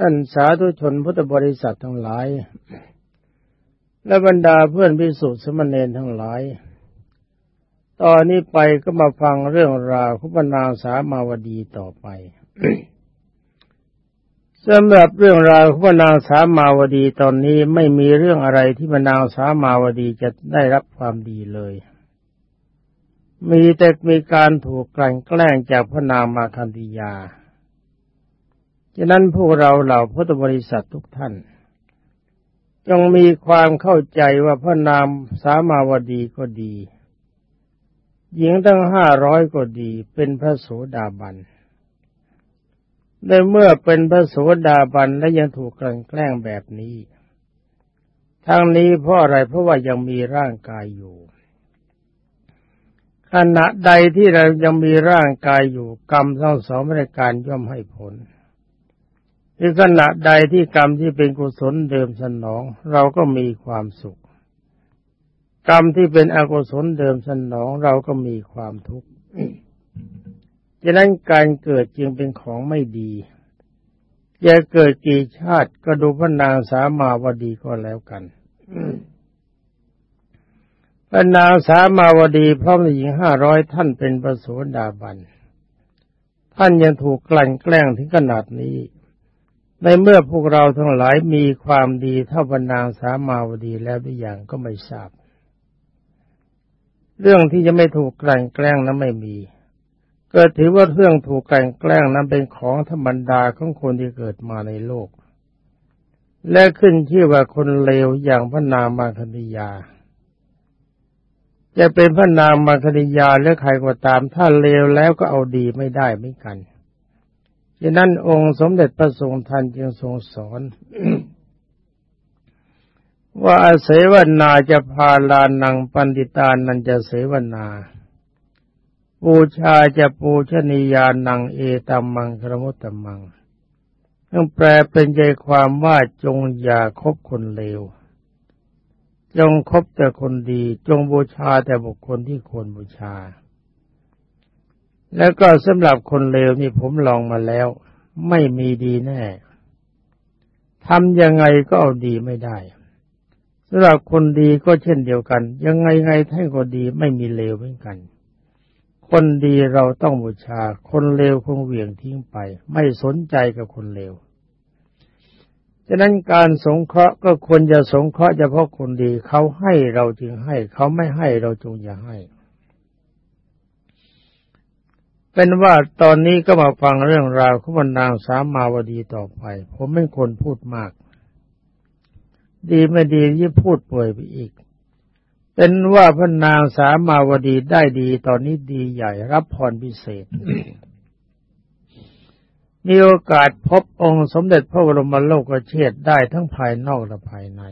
ท่านสาธุชนพุทธบริษัททั้งหลาย และบรรดาเพื่อนพิสุทธิสมณเณรทั้งหลาย ตอนนี้ไปก็มาฟังเรื่องราวของพนางสามาวดีต่อไปสำหรับเรื่องราวของพนางสามาวดีตอนนี้ไม่มีเรื่องอะไรที่พนางสามาวดีจะได้รับความดีเลย มีแต่มีการถูกกลั่นแกล้งจากพระนางมาคันธิยา ฉะนั้นพวกเราเหล่าพุทธบริษัททุกท่านจงมีความเข้าใจว่าพระนามสามาวดีก็ดี หญิงตั้งห้าร้อยก็ดี เป็นพระโสดาบันในเมื่อเป็นพระโสดาบันและยังถูกกลั่นแกล้งแบบนี้ ทั้งนี้เพราะอะไรเพราะว่ายังมีร่างกายอยู่ ขณะใดที่เรายังมีร่างกายอยู่กรรมทั้งสองรายการย่อมให้ผล ในขณะใดที่กรรมที่เป็นกุศลเดิมสนอง เราก็มีความสุข กรรมที่เป็นอกุศลเดิมสนอง เราก็มีความทุกข์ฉะนั้นการเกิดจึงเป็นของไม่ดีจะเกิดกี่ชาติก็ดูพระนางสามาวดีก็แล้วกันพระนางสามาวดีพร้อมหญิงห้าร้อยท่านเป็นประโสดาบัน ท่านยังถูกกลั่นแกล้งถึงขนาดนี้ ในเมื่อพวกเราทั้งหลายมีความดีเท่าบรรนางสามาวดีแล้วหรือยังก็ไม่ทราบ เรื่องที่จะไม่ถูกกลั่นแกล้งนั้นไม่มี ก็ถือว่าเรื่องถูกกลั่นแกล้งนั้นเป็นของธรรมดาของคนที่เกิดมาในโลก และขึ้นชื่อว่าคนเลวอย่างพระนามมาคณิยา จะเป็นพระนามมาคณิยาหรือใครก็ตามถ้าเลวแล้วก็เอาดีไม่ได้เหมือนกัน ฉะนั้นองค์สมเด็จพระทรงทันจึงทรงสอน ว่าอาเสวนาจะพาลานังปันติตานันจะเสวนา ปูชาจะปูชนียานังเอตัมมังครมุตตมังต้องแปลเป็นใจความว่าจงอย่าคบคนเลว จงคบแต่คนดี จงบูชาแต่บุคคลที่ควรบูชา แล้วก็สำหรับคนเลวนี่ผมลองมาแล้ว ไม่มีดีแน่ทำยังไงก็เอาดีไม่ได้สำหรับคนดีก็เช่นเดียวกัน ยังไงไงท่านก็ดีไม่มีเลวเหมือนกัน คนดีเราต้องบูชา คนเลวคงเหวี่ยงทิ้งไป ไม่สนใจกับคนเลวฉะนั้นการสงเคราะห์ก็ควรจะสงเคราะห์เฉพาะคนดีเขาให้เราจึงให้ เขาไม่ให้เราจงอย่าให้ เป็นว่าตอนนี้ก็มาฟังเรื่องราวของนางสามาวดีต่อไป ผมเป็นคนพูดมาก ดีไม่ดียิ่งพูดป่วยไปอีก เป็นว่าพระนางสามาวดีได้ดีตอนนี้ดีใหญ่รับพรพิเศษ มีโอกาสพบองค์สมเด็จพระบรมโลกเชษได้ทั้งภายนอกและภายใน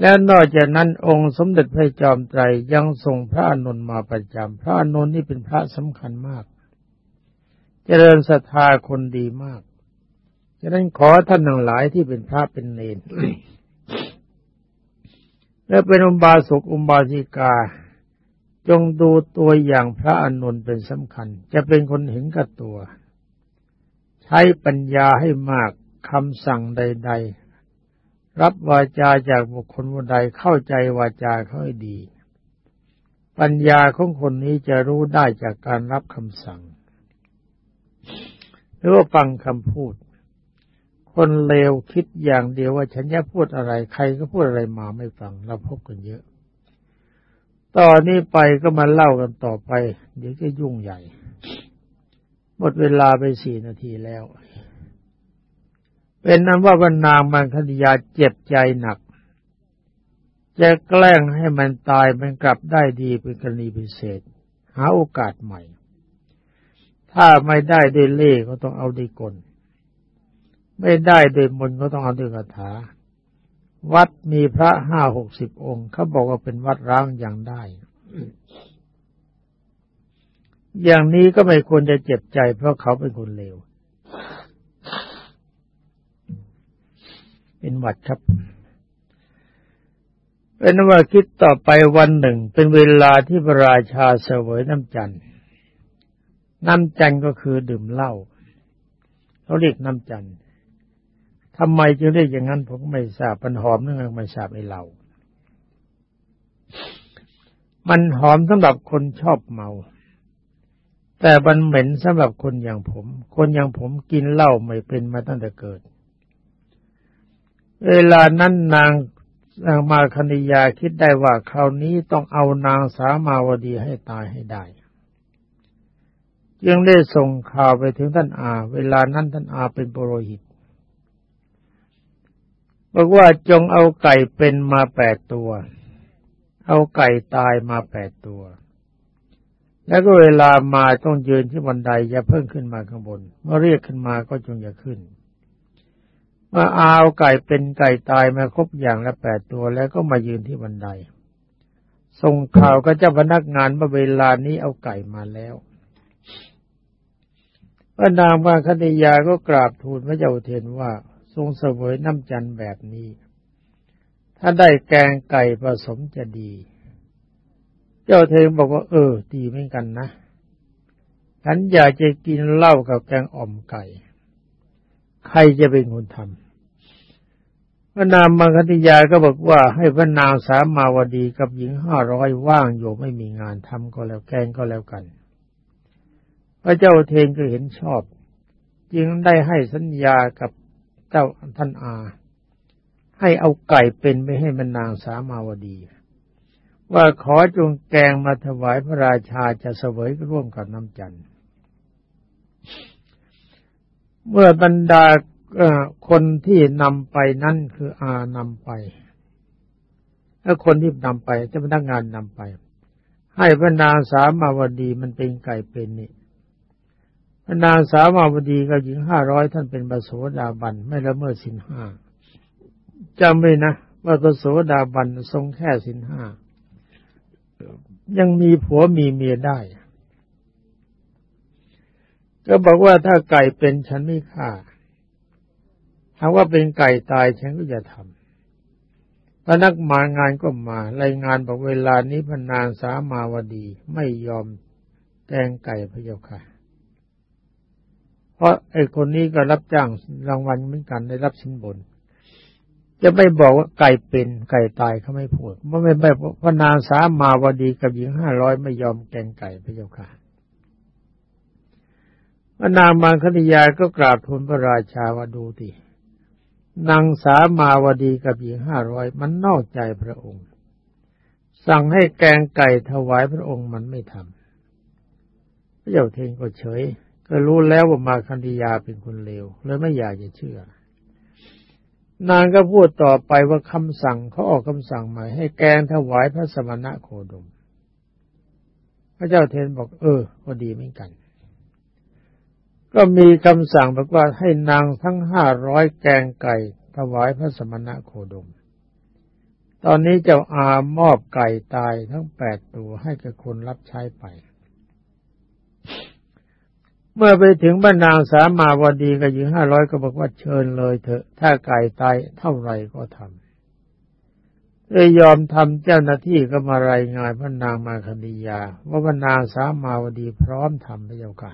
แล้วนอกจากนั้นองค์สมเด็จพระจอมไตรยังส่งพระอนุนมาประจำพระอนุนนี่เป็นพระสำคัญมาก เจริญศรัทธาคนดีมากฉะนั้นขอท่านทั้งหลายที่เป็นพระเป็นเนรและเป็นอุบาสกอุบาสิกา จงดูตัวอย่างพระอนุนเป็นสำคัญ จะเป็นคนเห็นกับตัว ใช้ปัญญาให้มากคำสั่งใด ๆ รับวาจาจากบุคคลคนใดเข้าใจวาจาเขาให้ดี ปัญญาของคนนี้จะรู้ได้จากการรับคำสั่ง หรือว่าฟังคำพูด คนเลวคิดอย่างเดียวว่าฉันจะพูดอะไร ใครก็พูดอะไรมาไม่ฟังเราพบกันเยอะ ตอนนี้ไปก็มาเล่ากันต่อไป เดี๋ยวจะยุ่งใหญ่ หมดเวลาไปสี่นาทีแล้ว เป็นนั้นว่าวันนางมันคดียาเจ็บใจหนัก จะแกล้งให้มันตายมันกลับได้ดีเป็นกรณีพิเศษ หาโอกาสใหม่ ถ้าไม่ได้ด้วยเล่ก็ต้องเอาด้วยกล ไม่ได้ด้วยมนก็ต้องเอาด้วยคาถา วัดมีพระห้าหกสิบองค์เขาบอกว่าเป็นวัดร้างอย่างได้ อย่างนี้ก็ไม่ควรจะเจ็บใจเพราะเขาเป็นคนเลว เป็นหวัดครับ เป็นว่าคิดต่อไปวันหนึ่ง เป็นเวลาที่พระราชาเสวยน้ำจันทร์น้ำจันทร์ก็คือดื่มเหล้าเขาเรียกน้ำจันทร์ทำไมจึงเรียกอย่างนั้นผมไม่ทราบมันหอมนั่นไม่ทราบไอ้เรามันหอมสำหรับคนชอบเมา แต่มันเหม็นสำหรับคนอย่างผม คนอย่างผมกินเหล้าไม่เป็นมาตั้งแต่เกิด เวลานั้นนางนางมาคณิยาคิดได้ว่าคราวนี้ต้องเอานางสามาวดีให้ตายให้ได้จึงได้ส่งข่าวไปถึงท่านอา เวลานั้นท่านอาเป็นปุโรหิตบอกว่าจงเอาไก่เป็นมาแปดตัว เอาไก่ตายมาแปดตัว แล้วก็เวลามาต้องยืนที่บันไดอย่าเพิ่งขึ้นมาข้างบน เมื่อเรียกขึ้นมาก็จงอย่าขึ้น มาเอาไก่เป็นไก่ตายมาครบอย่างละแปดตัวแล้วก็มายืนที่บันได ส่งข่าวกับเจ้าพนักงานว่าเวลานี้เอาไก่มาแล้วพระนางมาคณิยาก็กราบทูลพระเจ้าเทนว่าทรงเสวยน้ำจันแบบนี้ ถ้าได้แกงไก่ผสมจะดี เจ้าเทนบอกว่า เออ ดีเหมือนกันนะฉันอยากจะกินเหล้ากับแกงอ่อมไก่ ใครจะเป็นคนทำ พระนางมังคติยาก็บอกว่าให้พระนางสามาวดีกับหญิงห้าร้อยว่างอยู่ไม่มีงานทำก็แล้วแกงก็แล้วกัน พระเจ้าเทนก็เห็นชอบ จึงได้ให้สัญญากับเจ้าท่านอา ให้เอาไก่เป็นไปให้มันนางสามาวดี ว่าขอจงแกงมาถวายพระราชาจะเสวยร่วมกับน้ำจันทร์เมื่อบรรดา คนที่นำไปนั่นคืออานำไปถ้าคนที่นำไปจะพนักงานนำไป ให้พระนางสามาวดีมันเป็นไก่เป็นนี่นางสาวาวดีกับหญิงห้าร้อยท่านเป็นปโสดาบันไม่ละเมิดสินห้าจำไว้นะว่าปโสดาบันทรงแค่สินห้ายังมีผัวมีเมียได้ ก็บอกว่าถ้าไก่เป็นฉันไม่ฆ่า ถ้าว่าเป็นไก่ตายฉันก็จะทำพนักมางานก็มารายงานบอกเวลานี้พนางสามาวดี ไม่ยอมแกงไก่พระเจ้าค่ะ เพราะไอ้คนนี้ก็รับจ้างรางวัลเหมือนกันได้รับสินบน จะไม่บอกว่าไก่เป็นไก่ตายเขาไม่พูดเมื่อไม่ไม่พนางสามาวดีกับหญิงห้าร้อยไม่ยอมแกงไก่พระเจ้าค่ะพนางมังคณิยาก็กราบทูลพระราชาว่าดูที นางสามาวดีกับหญิงห้าร้อยมันนอกใจพระองค์ สั่งให้แกงไก่ถวายพระองค์มันไม่ทำพระเจ้าเทงก็เฉย ก็รู้แล้วว่ามาคันธยาเป็นคนเลวเลยไม่อยากจะเชื่อ นางก็พูดต่อไปว่าคำสั่งเขาออกคำสั่งใหม่ให้แกงถวายพระสมณะโคดม พระเจ้าเทนบอกเออก็ดีเหมือนกัน ก็มีคำสั่งบอกว่าให้นางทั้งห้าร้อยแกงไก่ ถวายพระสมณะโคดม ตอนนี้เจ้าอามอบไก่ตายทั้งแปดตัวให้กับคนรับใช้ไป เมื่อไปถึงบ้านนางสามาวดีกับหญิงห้าร้อยก็บอกว่าเชิญเลยเถอะ ถ้าไก่ตายเท่าไรก็ทำเลยยอมทำเจ้าหน้าที่ก็มารายงานพระนางมาคดียา ว่าพระนางสามาวดีพร้อมทำพระเจ้าค่ะ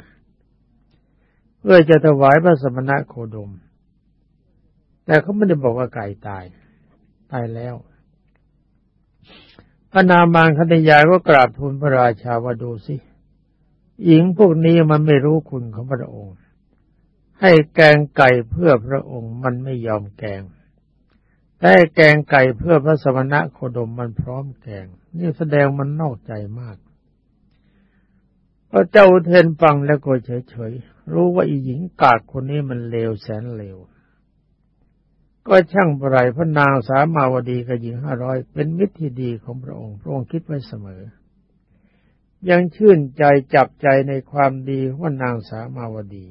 เพื่อจะถวายพระสมณะโคดม แต่เขาไม่ได้บอกว่าไก่ตาย ตายแล้ว พระนางบางคดียาก็กราบทูลพระราชาว่าดูสิ หญิงพวกนี้มันไม่รู้คุณของพระองค์ ให้แกงไก่เพื่อพระองค์มันไม่ยอมแกงแต่แกงไก่เพื่อพระสมณะโคดมมันพร้อมแกง นี่แสดงมันนอกใจมากพระเจ้าเทนฟังแล้วก็เฉยๆ รู้ว่าอีหญิงกากคนนี้มันเลวแสนเลว ก็ช่างบรายพระนางสามาวดีกับหญิงห้าร้อยเป็นมิตรที่ดีของพระองค์ พระองค์คิดไว้เสมอ ยังชื่นใจจับใจในความดีว่านางสามาวดี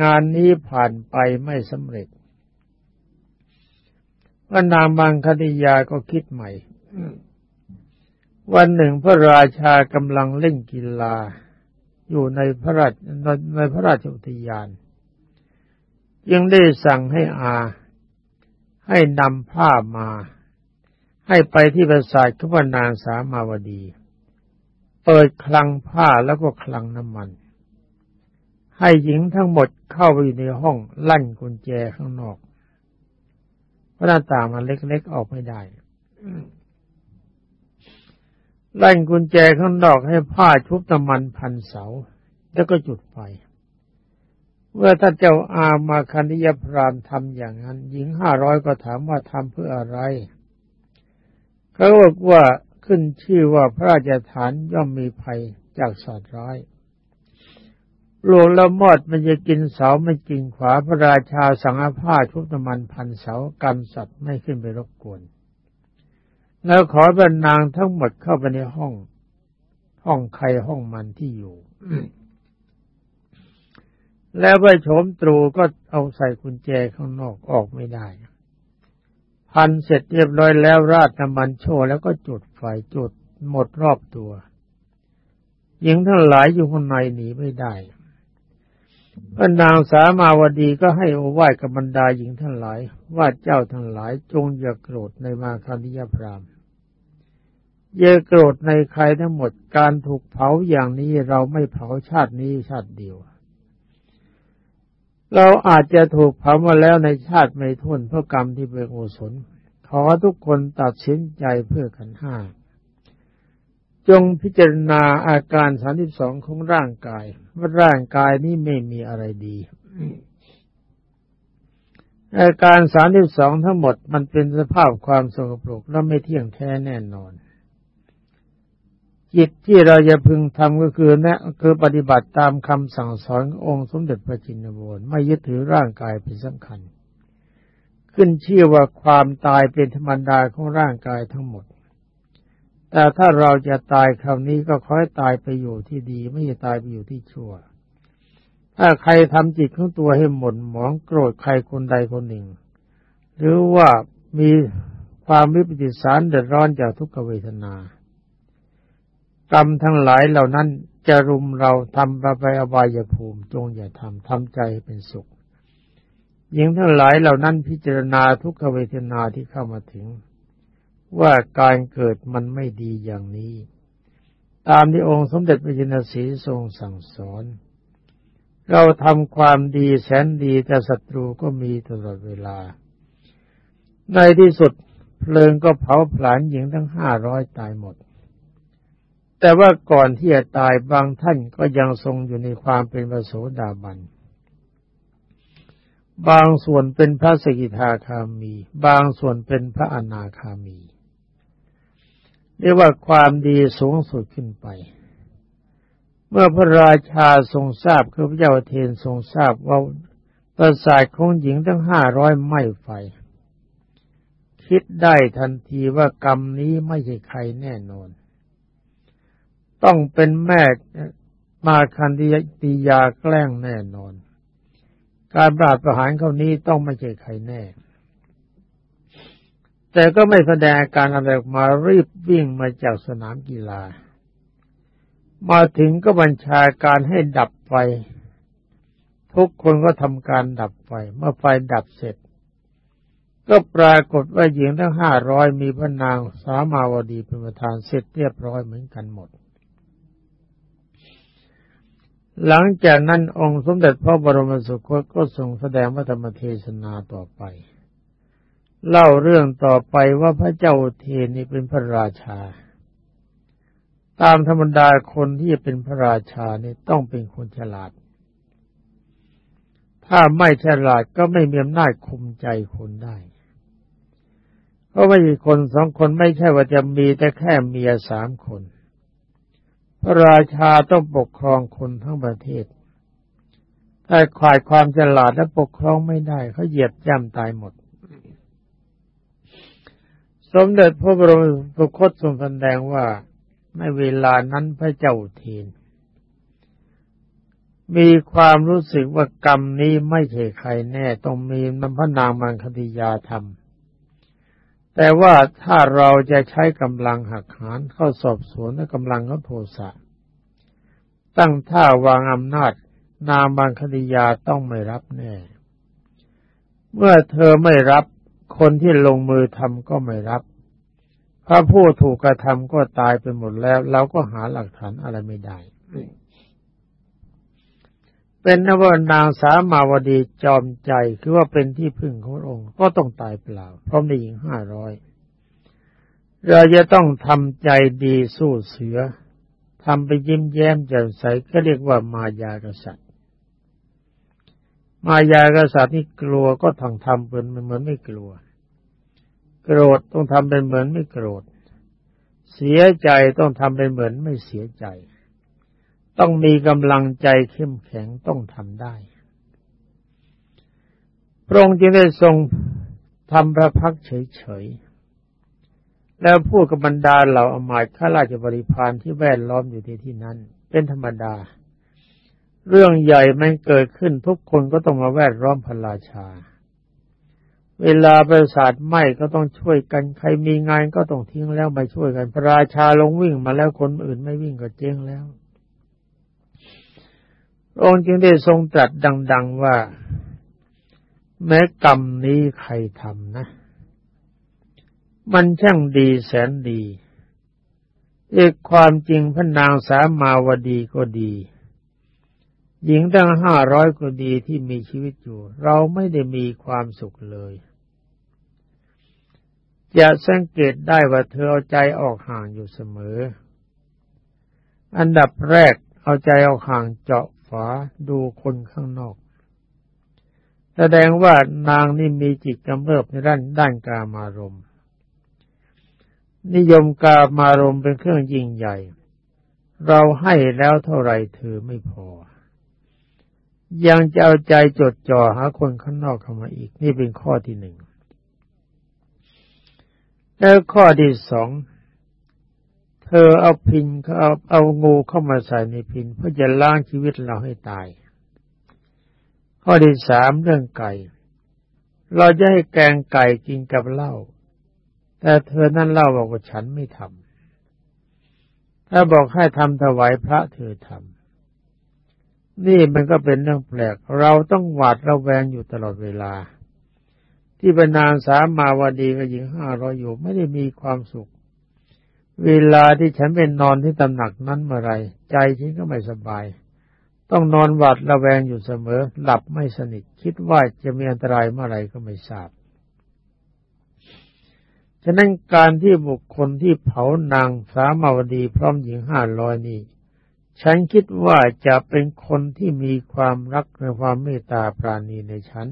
งานนี้ผ่านไปไม่สำเร็จว่านางบางคณิยาก็คิดใหม่ วันหนึ่งพระราชากำลังเล่นกีฬา อยู่ในพระราชในพระราชอุทยาน ยังได้สั่งให้อา ให้นำผ้ามา ให้ไปที่ปราสาทขบนางสามาวดี เปิดคลังผ้าแล้วก็คลังน้ำมัน ให้หญิงทั้งหมดเข้าไปอยู่ในห้องลั่นกุญแจข้างนอกเพราะหน้าต่างมันเล็กๆออกไม่ได้ ลั่นกุญแจข้างนอกให้ผ้าชุบน้ำมันพันเสา แล้วก็จุดไฟเมื่อท่านเจ้าอามาคันิยพรามทำอย่างนั้น หญิงห้าร้อยก็ถามว่าทำเพื่ออะไร เขาบอกว่าขึ้นชื่อว่าพระราชฐานย่อมมีภัยจากสัตว์ร้ายหลวงละมอดมันจะกินเสาไม่กินขวาพระราชาสังอาผ้าชุบน้ำมันพันเสากันสัตว์ไม่ขึ้นไปรบกวน แล้วขอบรรนางทั้งหมดเข้าไปในห้อง ห้องใครห้องมันที่อยู่ แล้วไปโฉมตรูก็เอาใส่กุญแจข้างนอกออกไม่ได้ พันเสร็จเรียบร้อยแล้วราดน้ำมันโชว์แล้วก็จุดไฟจุดหมดรอบตัวหญิงทั้งหลายอยู่ข้างในหนีไม่ได้ พระนางสามาวดีก็ให้อวาทกับบรรดาหญิงทั้งหลาย ว่าเจ้าทั้งหลายจงอย่าโกรธในมาคานิยพรามอย่าโกรธในใครทั้งหมดการถูกเผาอย่างนี้เราไม่เผาชาตินี้ชาติเดียว เราอาจจะถูกเผามาแล้วในชาติไม่ท้นเพราะกรรมที่เป็นโอศลขอทุกคนตัดสินใจเพื่อขันห้าจงพิจารณาอาการสามสิบสองของร่างกาย ร่างกายนี้ไม่มีอะไรดีอาการสามสิบสองทั้งหมดมันเป็นสภาพความสกปรกและไม่เที่ยงแท้แน่นอน จิตที่เราจะพึงทำก็คือนะคือปฏิบัติตามคำสั่งสอนองค์สมเด็จพระจินวรไม่ยึดถือร่างกายเป็นสำคัญ ขึ้นเชื่อว่าความตายเป็นธรรมดาของร่างกายทั้งหมด แต่ถ้าเราจะตายคราวนี้ก็คอยตายไปอยู่ที่ดี ไม่ใช่ตายไปอยู่ที่ชั่ว ถ้าใครทำจิตของตัวให้หม่นหมองโกรธใครคนใดคนหนึ่ง หรือว่ามีความวิปฏิสารเดือดร้อนจากทุกขเวทนา กรรมทั้งหลายเหล่านั้นจะรุมเราทำไปอบายภูมิ จงอย่าทำทำใจเป็นสุขหญิงทั้งหลายเหล่านั้นพิจารณาทุกขเวทนาที่เข้ามาถึง ว่าการเกิดมันไม่ดีอย่างนี้ ตามที่องค์สมเด็จพระจินสีทรงสั่งสอน เราทำความดีแสนดีแต่ศัตรูก็มีตลอดเวลา ในที่สุดเพลิงก็เผาผลาญหญิงทั้งห้าร้อยตายหมด แต่ว่าก่อนที่จะตายบางท่านก็ยังทรงอยู่ในความเป็นพระโสดาบันบางส่วนเป็นพระสกิทาคามี บางส่วนเป็นพระอนาคามี เรียกว่าความดีสูงสุดขึ้นไป เมื่อพระราชาทรงทราบคือพระเจ้าเทนทรงทราบว่าประสาทของหญิงทั้งห้าร้อยไม่ไฟ คิดได้ทันทีว่ากรรมนี้ไม่ใช่ใครแน่นอน ต้องเป็นแม่มาคันติยาแกล้งแน่นอน การปราบประหารเขานี้ต้องไม่ใช่ใครแน่ แต่ก็ไม่แสดงการอะไรออกมารีบวิ่งมาจากสนามกีฬา มาถึงก็บัญชาการให้ดับไฟ ทุกคนก็ทำการดับไฟ เมื่อไฟดับเสร็จ ก็ปรากฏว่าหญิงทั้งห้าร้อยมีพระนางสามาวดีเป็นประธานเสร็จเรียบร้อยเหมือนกันหมด หลังจากนั้นองค์สมเด็จพระบรมสุคตก็ทรงแสดงวัธรรมเทศนาต่อไป เล่าเรื่องต่อไปว่าพระเจ้าเทนี่เป็นพระราชา ตามธรรมดาคนที่จะเป็นพระราชานี่ต้องเป็นคนฉลาด ถ้าไม่ฉลาดก็ไม่มีอำนาจคุมใจคนได้ เพราะว่าอีกคนสองคนไม่ใช่ว่าจะมีแต่แค่เมียสามคน พระราชาต้องปกครองคนทั้งประเทศ ถ้าขาดความฉลาดและปกครองไม่ได้เขาเหยียบย่ำตายหมด สมเด็จพระบรมสุคตทรงแสดงว่าในเวลานั้นพระเจ้าเทนมีความรู้สึกว่ากรรมนี้ไม่ใช่ใครแน่ต้องมีมันพระนางมังคติยาธรรมแต่ว่าถ้าเราจะใช้กำลังหักหานเข้าสอบสวนและกำลังเขาโทสะตั้งท่าวางอำนาจ นามบางคดียาต้องไม่รับแน่ เมื่อเธอไม่รับ คนที่ลงมือทำก็ไม่รับพระผู้ถูกกระทำก็ตายไปหมดแล้ว เราก็หาหลักฐานอะไรไม่ได้ เป็นนวนางสามาวดีจอมใจคือว่าเป็นที่พึ่งขององค์ ก็ต้องตายเปล่าเพราะมีหญิงห้าร้อยเราจะต้องทำใจดีสู้เสือทำไปยิ้มแย้มแจ่มใสก็เรียกว่ามายากษัตริย์ มายากษัตริย์นี่กลัวก็ทางทำเป็นเหมือนไม่กลัว โกรธต้องทำเป็นเหมือนไม่โกรธ เสียใจต้องทำเป็นเหมือนไม่เสียใจ ต้องมีกำลังใจเข้มแข็งต้องทำได้พระองค์จึงได้ทรงทำพระพักเฉยๆ แล้วพูดกับบรรดาเหล่าอมาตย์ข้าราชบริพารที่แวดล้อมอยู่ที่ที่นั้น เป็นธรรมดา เรื่องใหญ่มันเกิดขึ้นทุกคนก็ต้องมาแวดล้อมพระราชา เวลาประสาทไหม้ก็ต้องช่วยกันใครมีงานก็ต้องทิ้งแล้วมาช่วยกัน พระราชาลงวิ่งมาแล้วคนอื่นไม่วิ่งก็เจ๊งแล้วองค์จึงได้ทรงตรัสดัง ๆว่า แม้กรรมนี้ใครทำนะ มันช่างดีแสนดีเอกความจริงพระนางสามาวดีก็ดี หญิงตั้งห้าร้อยก็ดีที่มีชีวิตอยู่ เราไม่ได้มีความสุขเลย จะสังเกตได้ว่าเธอเอาใจออกห่างอยู่เสมอ อันดับแรกเอาใจออกห่างเจาะฝาดูคนข้างนอก แสดงว่านางนี่มีจิตกำเริบในด้านด้านกามารมณ์ นิยมกามารมเป็นเครื่องยิ่งใหญ่ เราให้แล้วเท่าไรเธอไม่พอ ยังจะเอาใจจดจ่อหาคนข้างนอกเข้ามาอีก นี่เป็นข้อที่หนึ่งแล้วข้อที่สองเธอเอาพินเอาเอางูเข้ามาใส่ในพินเพื่อจะล้างชีวิตเราให้ตาย ข้อที่สามเรื่องไก่ เราจะให้แกงไก่กินกับเหล้าแต่เธอนั่นเล่าบอกว่าฉันไม่ทำถ้าบอกให้ทำถวายพระเธอทำ นี่มันก็เป็นเรื่องแปลก เราต้องหวาดระแวงอยู่ตลอดเวลา ที่เป็นนางสามาวดีกับหญิงห้าร้อยอยู่ไม่ได้มีความสุข เวลาที่ฉันเป็นนอนที่ตำหนักนั้นเมื่อไรใจฉันก็ไม่สบาย ต้องนอนหวาดระแวงอยู่เสมอ หลับไม่สนิทคิดว่าจะมีอันตรายเมื่อไรก็ไม่ทราบฉะนั้นการที่บุคคลที่เผานางสามาวดีพร้อมหญิงห้าร้อยนี้ ฉันคิดว่าจะเป็นคนที่มีความรักในความเมตตาปราณีในฉัน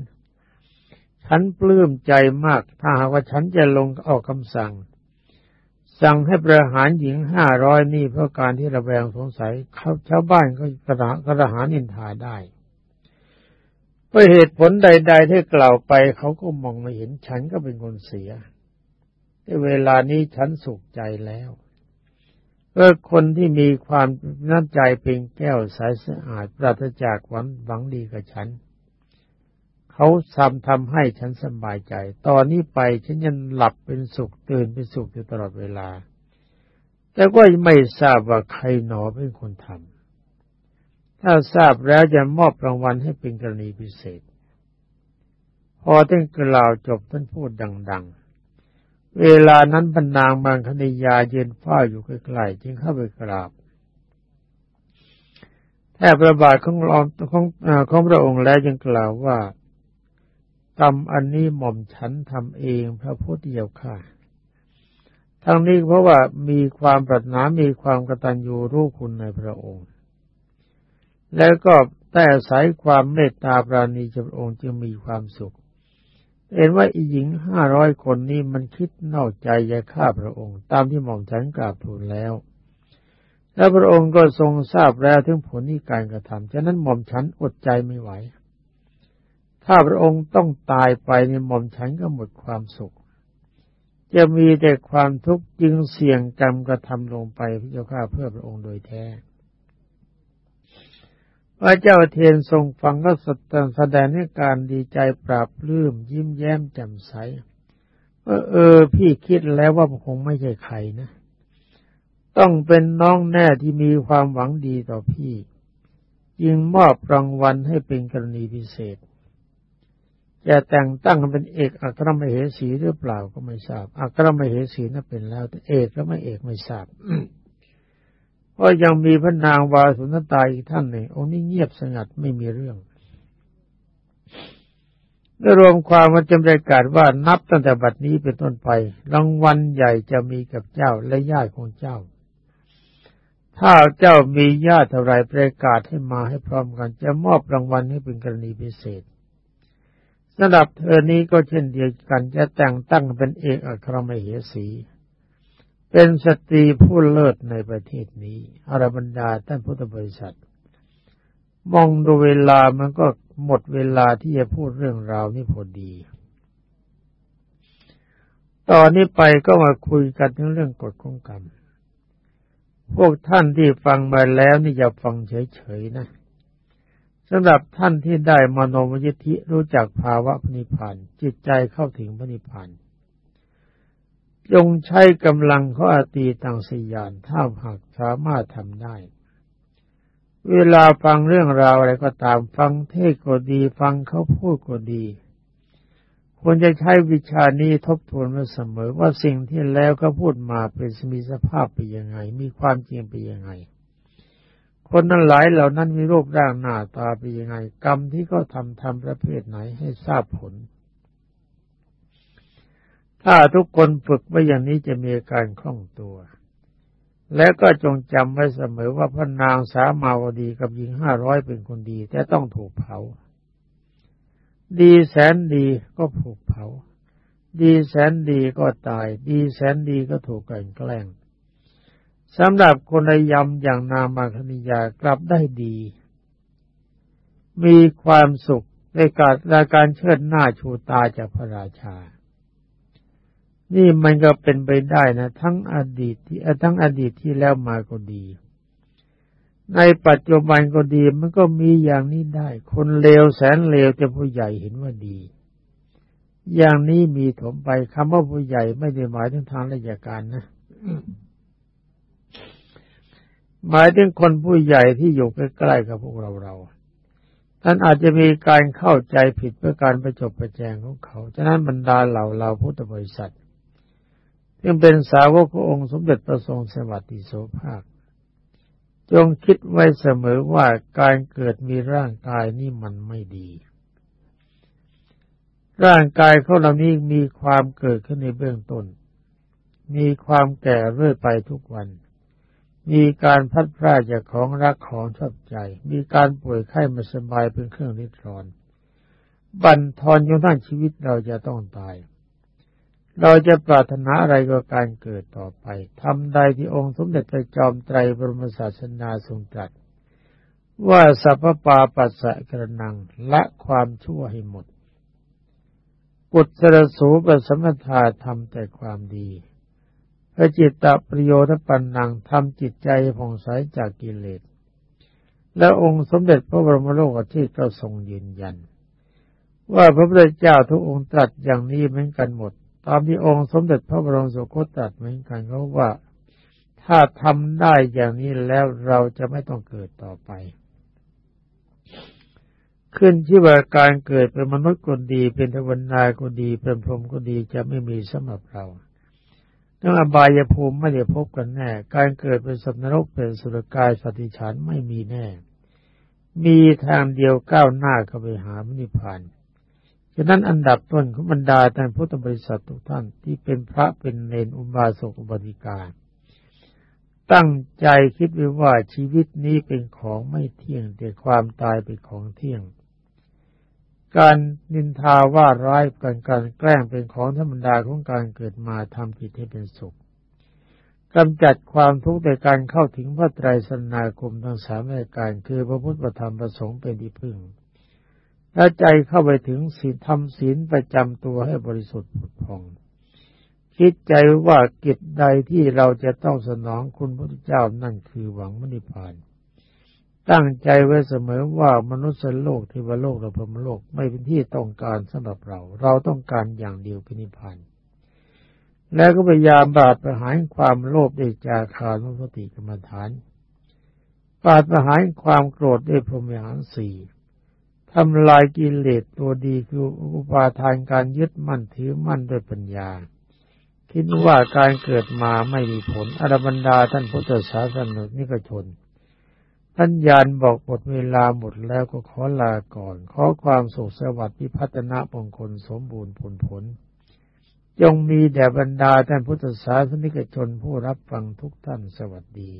ฉันปลื้มใจมาก ถ้าหากว่าฉันจะลงออกคำสั่ง สั่งให้ประหารหญิงห้าร้อยนี่เพราะการที่ระแวงสงสัยเขาชาวบ้านก็กระกระหารนินทาได้เพราะเหตุผลใด ๆ ที่กล่าวไปเขาก็มองไม่เห็นฉันก็เป็นคนเสียเวลานี้ฉันสุขใจแล้ว เพื่อคนที่มีความน้ำใจเป็นแก้วสายสะอาดปราศจากหวังหวังดีกับฉัน เขาทำทำให้ฉันสบายใจ ตอนนี้ไปฉันยังหลับเป็นสุขตื่นเป็นสุขอยู่ตลอดเวลา แต่ก็ไม่ทราบว่าใครหนอเป็นคนทำถ้าทราบแล้วจะมอบรางวัลให้เป็นกรณีพิเศษ พอท่านกล่าวจบท่านพูดดัง ๆ เวลานั้นบรรนางบางคณิยาเย็นฝ้าอยู่ใกล้ๆจึงเข้าไปกราบแทบประบาทของรองของของพระองค์แล้วยังกล่าวว่ากรรมอันนี้หม่อมฉันทำเองพระพุทธเจ้าค่ะ ทั้งนี้เพราะว่ามีความปรารถนา มีความกตัญญูรู้คุณในพระองค์ แล้วก็แต่อายความเมตตาปราณีจากพระองค์จึงมีความสุข เห็นว่าอีหญิงห้าร้อยคนนี้มันคิดนอกใจจะฆ่าพระองค์ ตามที่หม่อมฉันกราบทูลแล้ว แล้วพระองค์ก็ทรงทราบแล้วถึงผลที่การกระทำฉะนั้นหม่อมฉันอดใจไม่ไหว ถ้าพระองค์ต้องตายไปในหม่อมฉันก็หมดความสุข จะมีแต่ความทุกข์จึงเสี่ยงกรรมกระทำลงไปพระเจ้าข้าเพื่อพระองค์โดยแท้ พระเจ้าเทียนทรงฟังก็แสดงให้การดีใจปราบลื้มยิ้มแย้มแจ่มใสว่าเออ พี่คิดแล้วว่าคงไม่ใช่ใครนะ ต้องเป็นน้องแน่ที่มีความหวังดีต่อพี่ ยิงมอบรางวัลให้เป็นกรณีพิเศษ จะแต่งตั้งเป็นเอกอัครมเหสีหรือเปล่าก็ไม่ทราบอัครมเหสีนั่นเป็นแล้วแต่เอกแล้วไม่เอกไม่ทราบ พราะยังมีพระนางวาสุนตาอีกท่านหนึ่งองค์นี้เงียบสงัดไม่มีเรื่องได้รวมความมันจำได้การว่านับตั้งแต่บัดนี้เป็นต้นไปรางวัลใหญ่จะมีกับเจ้าและญาติของเจ้า ถ้าเจ้ามีญาติเท่าไรประกาศให้มาให้พร้อมกัน จะมอบรางวัลให้เป็นกรณีพิเศษสำหรับเธอนี้ก็เช่นเดียวกันจะแต่งตั้งเป็นเอกอัครมเหสี เป็นสตรีผู้เลิศในประเทศนี้อารบรรดาท่านพุทธบริษัท มองดูเวลามันก็หมดเวลาที่จะพูดเรื่องราวนี้พอดี ตอนนี้ไปก็มาคุยกันเรื่องกฎของกรรม พวกท่านที่ฟังมาแล้วนี่อย่าฟังเฉยๆนะสำหรับท่านที่ได้มโนมยิทธิรู้จักภาวะพนิพานจิตใจเข้าถึงพนิพาน จงใช้กำลังเขาอาตีตังสยานถ้าหากสามารถทำได้ เวลาฟังเรื่องราวอะไรก็ตามฟังเทศก็ดีฟังเขาพูดก็ดี ควรจะใช้วิชานี้ทบทวนมาเสมอว่าสิ่งที่แล้วก็พูดมาเป็นมีสภาพเป็นยังไง มีความจริงเป็นยังไง คนนั้นหลายเหล่านั้นมีรูปร่างหน้าตาเป็นยังไง กรรมที่เขาทำทำประเภทไหนให้ทราบผล ถ้าทุกคนฝึกไว้อย่างนี้จะมีอาการคล่องตัว และก็จงจำไว้เสมอว่าพระนางสามาวดีกับหญิงห้าร้อยเป็นคนดี แต่ต้องถูกเผา ดีแสนดีก็ถูกเผา ดีแสนดีก็ตาย ดีแสนดีก็ถูกกันแกล้งสำหรับคนในยำอย่างนามาคณิยากลับได้ดี มีความสุขในการในการเชิดหน้าชูตาจากพระราชา นี่มันก็เป็นไปได้นะ ทั้งอดีตที่ทั้งอดีตที่แล้วมาก็ดี ในปัจจุบันก็ดีมันก็มีอย่างนี้ได้ คนเลวแสนเลวจะผู้ใหญ่เห็นว่าดี อย่างนี้มีถมไปคำว่าผู้ใหญ่ไม่ได้หมายถึงทางราชการนะหมายถึงคนผู้ใหญ่ที่อยู่ใกล้ๆกับพวกเราเราท่านอาจจะมีการเข้าใจผิดเพื่อการประจบประแจงของเขา ฉะนั้นบรรดาเหล่าเราพุทธบริษัท ซึ่งเป็นสาวกพระองค์สมเด็จพระทรงสวัสดิโสภาค จงคิดไว้เสมอว่าการเกิดมีร่างกายนี่มันไม่ดี ร่างกายเขาเหล่านี้มีความเกิดขึ้นในเบื้องต้น มีความแก่เรื่อยไปทุกวัน มีการพัดพลาดจากของรักของชอบใจ มีการป่วยไข้ไม่สบายเป็นเครื่องริดรอน บันทอนจนทั้งชีวิตเราจะต้องตาย เราจะปรารถนาอะไรก็การเกิดต่อไปทำใดที่องค์สมเด็จพระจอมไตรบรมศาสนาทรงตรัส ว่าสัพพปาปัสสะกระนังละความชั่วให้หมดปุตสรสูปสมถาทำแต่ความดีพระจิตตประโยชน์ปันนังทำจิตใจผ่องใสจากกิเลส และองค์สมเด็จพระบรมโลกที่ก็ทรงยืนยัน ว่าพระพุทธเจ้าทุกองค์ตรัสอย่างนี้เหมือนกันหมด ตามที่องค์สมเด็จพระบรมสุคตตรัสเหมือนกันเขาว่าถ้าทำได้อย่างนี้แล้วเราจะไม่ต้องเกิดต่อไป ขึ้นที่ว่าการเกิดเป็นมนุษย์คนดีเป็นเทวนาก็ดีเป็นพรหมก็ดีจะไม่มีสำหรับเราเรื่องอบายภูมิไม่ได้พบกันแน่ การเกิดเป็นสัตว์นรกเป็นสุรกายสติฉันไม่มีแน่ มีทางเดียวก้าวหน้าเข้าไปหามนิพพาน ฉะนั้นอันดับต้นของบรรดาท่านพุทธบริษัททุกท่านที่เป็นพระเป็นเนนอุบาสกอุบาสิกาตั้งใจคิดไว้ว่าชีวิตนี้เป็นของไม่เที่ยง แต่ความตายเป็นของเที่ยง การนินทาว่าร้ายกันการแกล้งเป็นของธรรมดาของการเกิดมาทำจิตให้เป็นสุขกำจัดความทุกข์ในการเข้าถึงพระไตรสนาคมทั้งสามรายการคือพระพุทธธรรมประสงค์เป็นที่พึ่ง และใจเข้าไปถึงศีลธรรมศีลประจำตัวให้บริสุทธิ์ผุดพอง คิดใจว่ากิจใดที่เราจะต้องสนองคุณพระเจ้านั่นคือหวังมรรคผลตั้งใจไว้เสมอว่ามนุษย์โลกเทวโลกและพรหมโลกไม่เป็นที่ต้องการสำหรับเรา เราต้องการอย่างเดียวคือนิพพานแล้วก็พยายามบาดประหารความโลภด้วยจาคานุสติกรรมฐาน บาดประหารความโกรธด้วยพรหมวิหารสี่ ทำลายกิเลสตัวดีคืออุปาทานการยึดมั่นถือมั่นด้วยปัญญา คิดว่าการเกิดมาไม่มีผลอรบรรดาท่านพุทธศาสนิกชน ท่านยานบอกหมดเวลาหมดแล้วก็ขอลาก่อน ขอความสุขสวัสดิ์พิพัฒนามงคลสมบูรณ์ผลผลจงมีแด่บรรดาท่านพุทธศาสนิกชนผู้รับฟังทุกท่านสวัสดี